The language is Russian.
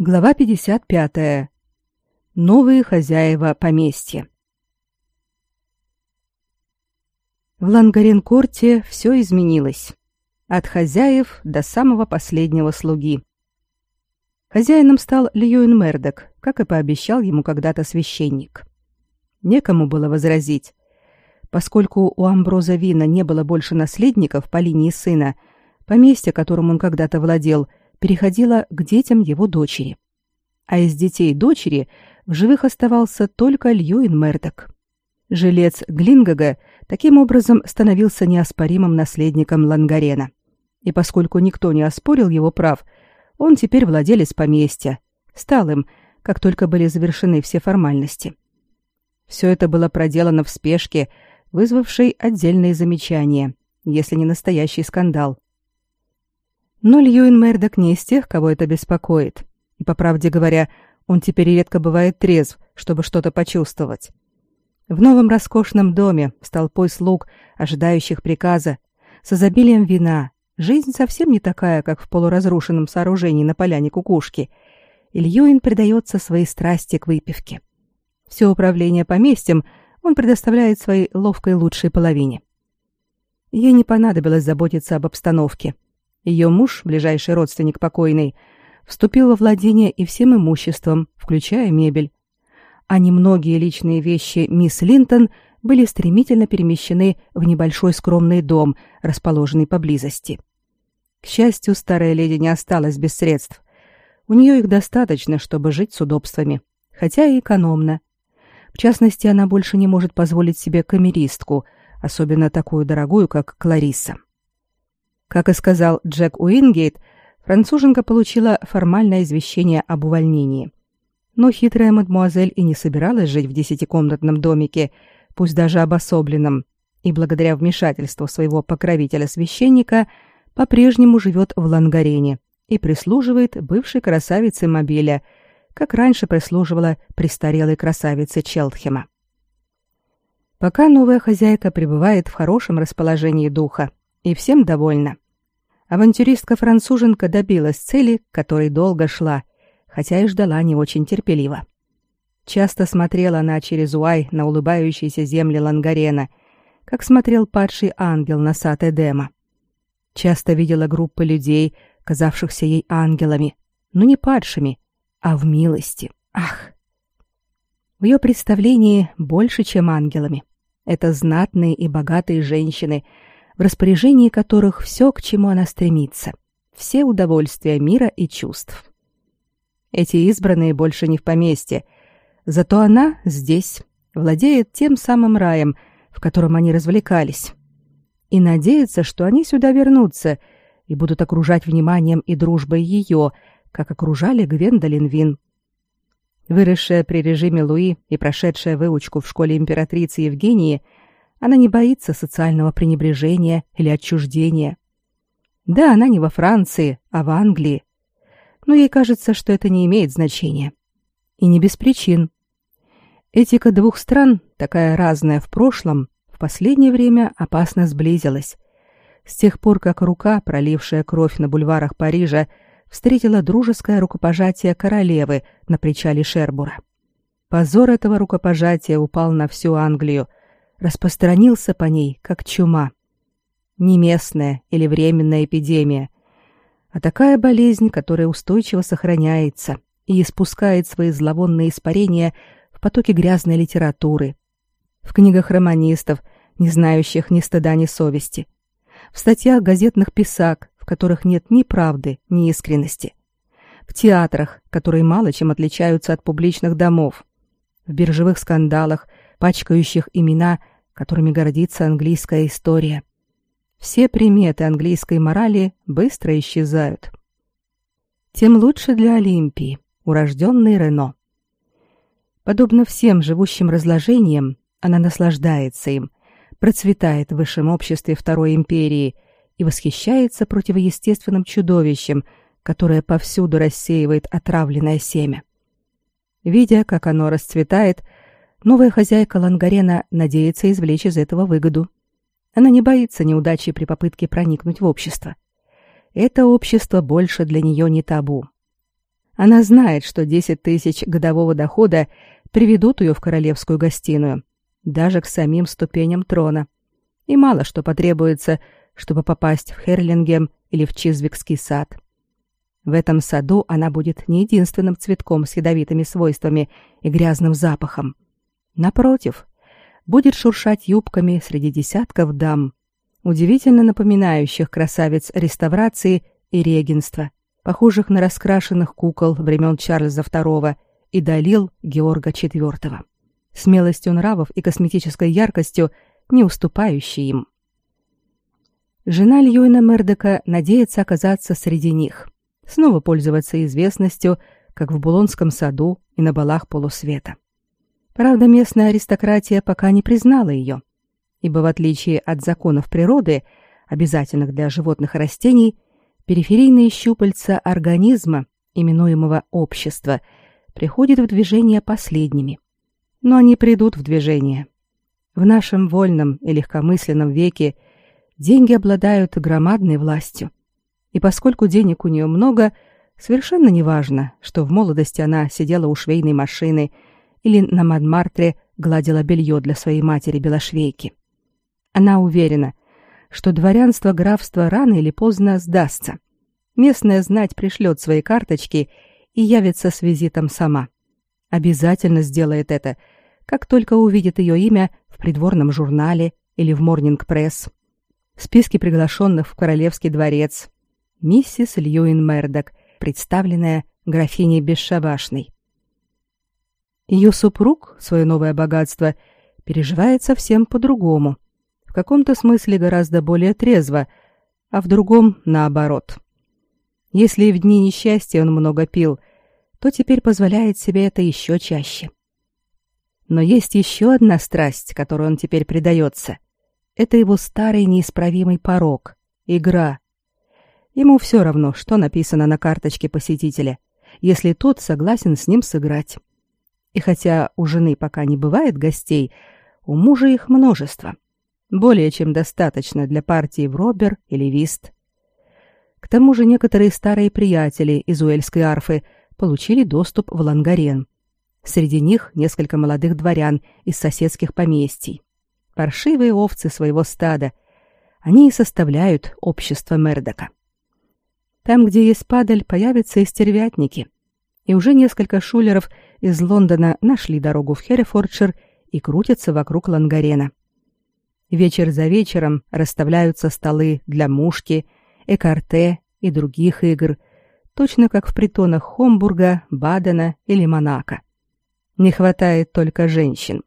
Глава 55. Новые хозяева поместья. В Лангаренкорте все изменилось. От хозяев до самого последнего слуги. Хозяином стал Льюин Мердок, как и пообещал ему когда-то священник. Некому было возразить. Поскольку у Амброза Вина не было больше наследников по линии сына, поместье, которым он когда-то владел – переходила к детям его дочери. А из детей дочери в живых оставался только Льюин Мердок. Жилец Глингага таким образом становился неоспоримым наследником Лангарена. И поскольку никто не оспорил его прав, он теперь владелец поместья, стал им, как только были завершены все формальности. Все это было проделано в спешке, вызвавшей отдельные замечания, если не настоящий скандал. Но Льюин Мердок не из тех, кого это беспокоит. И, по правде говоря, он теперь редко бывает трезв, чтобы что-то почувствовать. В новом роскошном доме, с толпой слуг, ожидающих приказа, с изобилием вина, жизнь совсем не такая, как в полуразрушенном сооружении на поляне кукушки. И Льюин предается своей страсти к выпивке. Все управление поместьем он предоставляет своей ловкой лучшей половине. Ей не понадобилось заботиться об обстановке – ее муж, ближайший родственник покойной, вступил во владение и всем имуществом, включая мебель. А немногие личные вещи мисс Линтон были стремительно перемещены в небольшой скромный дом, расположенный поблизости. К счастью, старая леди не осталась без средств. У нее их достаточно, чтобы жить с удобствами, хотя и экономно. В частности, она больше не может позволить себе камеристку, особенно такую дорогую, как Кларисса. Как и сказал Джек Уингейт, француженка получила формальное извещение об увольнении. Но хитрая мадмуазель и не собиралась жить в десятикомнатном домике, пусть даже обособленном, и благодаря вмешательству своего покровителя-священника по-прежнему живет в Лангарене и прислуживает бывшей красавице Мобиля, как раньше прислуживала престарелой красавице Челтхема. Пока новая хозяйка пребывает в хорошем расположении духа, и всем довольна. Авантюристка-француженка добилась цели, к которой долго шла, хотя и ждала не очень терпеливо. Часто смотрела она через Уай на улыбающиеся земли Лангарена, как смотрел падший ангел на сад Эдема. Часто видела группы людей, казавшихся ей ангелами, но не падшими, а в милости. Ах! В ее представлении больше, чем ангелами. Это знатные и богатые женщины — в распоряжении которых все, к чему она стремится, все удовольствия мира и чувств. Эти избранные больше не в поместье, зато она здесь, владеет тем самым раем, в котором они развлекались, и надеется, что они сюда вернутся и будут окружать вниманием и дружбой ее, как окружали Гвендолин Вин. Выросшая при режиме Луи и прошедшая выучку в школе императрицы Евгении – она не боится социального пренебрежения или отчуждения. Да, она не во Франции, а в Англии. Но ей кажется, что это не имеет значения. И не без причин. Этика двух стран, такая разная в прошлом, в последнее время опасно сблизилась. С тех пор, как рука, пролившая кровь на бульварах Парижа, встретила дружеское рукопожатие королевы на причале Шербура. Позор этого рукопожатия упал на всю Англию, распространился по ней, как чума. Не местная или временная эпидемия, а такая болезнь, которая устойчиво сохраняется и испускает свои зловонные испарения в потоке грязной литературы, в книгах романистов, не знающих ни стыда, ни совести, в статьях газетных писак, в которых нет ни правды, ни искренности, в театрах, которые мало чем отличаются от публичных домов, в биржевых скандалах, пачкающих имена, которыми гордится английская история. Все приметы английской морали быстро исчезают. Тем лучше для Олимпии, урожденной Рено. Подобно всем живущим разложениям, она наслаждается им, процветает в высшем обществе Второй империи и восхищается противоестественным чудовищем, которое повсюду рассеивает отравленное семя. Видя, как оно расцветает, Новая хозяйка Лангарена надеется извлечь из этого выгоду. Она не боится неудачи при попытке проникнуть в общество. Это общество больше для нее не табу. Она знает, что 10 тысяч годового дохода приведут ее в королевскую гостиную, даже к самим ступеням трона. И мало что потребуется, чтобы попасть в Херлингем или в Чизвикский сад. В этом саду она будет не единственным цветком с ядовитыми свойствами и грязным запахом. Напротив, будет шуршать юбками среди десятков дам, удивительно напоминающих красавиц реставрации и регенства, похожих на раскрашенных кукол времен Чарльза II и Далил Георга IV, смелостью нравов и косметической яркостью, не уступающей им. Жена Льюина Мердека надеется оказаться среди них, снова пользоваться известностью, как в Булонском саду и на балах полусвета. Правда, местная аристократия пока не признала ее, ибо в отличие от законов природы, обязательных для животных и растений, периферийные щупальца организма, именуемого общество, приходят в движение последними. Но они придут в движение. В нашем вольном и легкомысленном веке деньги обладают громадной властью. И поскольку денег у нее много, совершенно неважно, что в молодости она сидела у швейной машины или на Мадмартре гладила белье для своей матери-белошвейки. Она уверена, что дворянство графства рано или поздно сдастся. Местная знать пришлет свои карточки и явится с визитом сама. Обязательно сделает это, как только увидит ее имя в придворном журнале или в Морнинг-пресс. В списке приглашенных в Королевский дворец. Миссис Льюин Мердок, представленная графиней Бесшабашной. Ее супруг, свое новое богатство, переживает совсем по-другому – в каком-то смысле гораздо более трезво, а в другом наоборот. Если в дни несчастья он много пил, то теперь позволяет себе это еще чаще. Но есть еще одна страсть, которой он теперь предается. Это его старый неисправимый порог — игра. Ему все равно, что написано на карточке посетителя, если тот согласен с ним сыграть. И хотя у жены пока не бывает гостей, у мужа их множество — более чем достаточно для партии в робер или вист. К тому же некоторые старые приятели из Уэльской арфы получили доступ в Лангарен. Среди них несколько молодых дворян из соседских поместий. Паршивые овцы своего стада. Они и составляют общество Мердока. Там, где есть падаль, появятся и стервятники. И уже несколько шулеров из Лондона нашли дорогу в Херефордшир и крутятся вокруг Лангарена. Вечер за вечером расставляются столы для мушки, экарте и других игр, точно как в притонах Хомбурга, Бадена или Монако. Не хватает только женщин.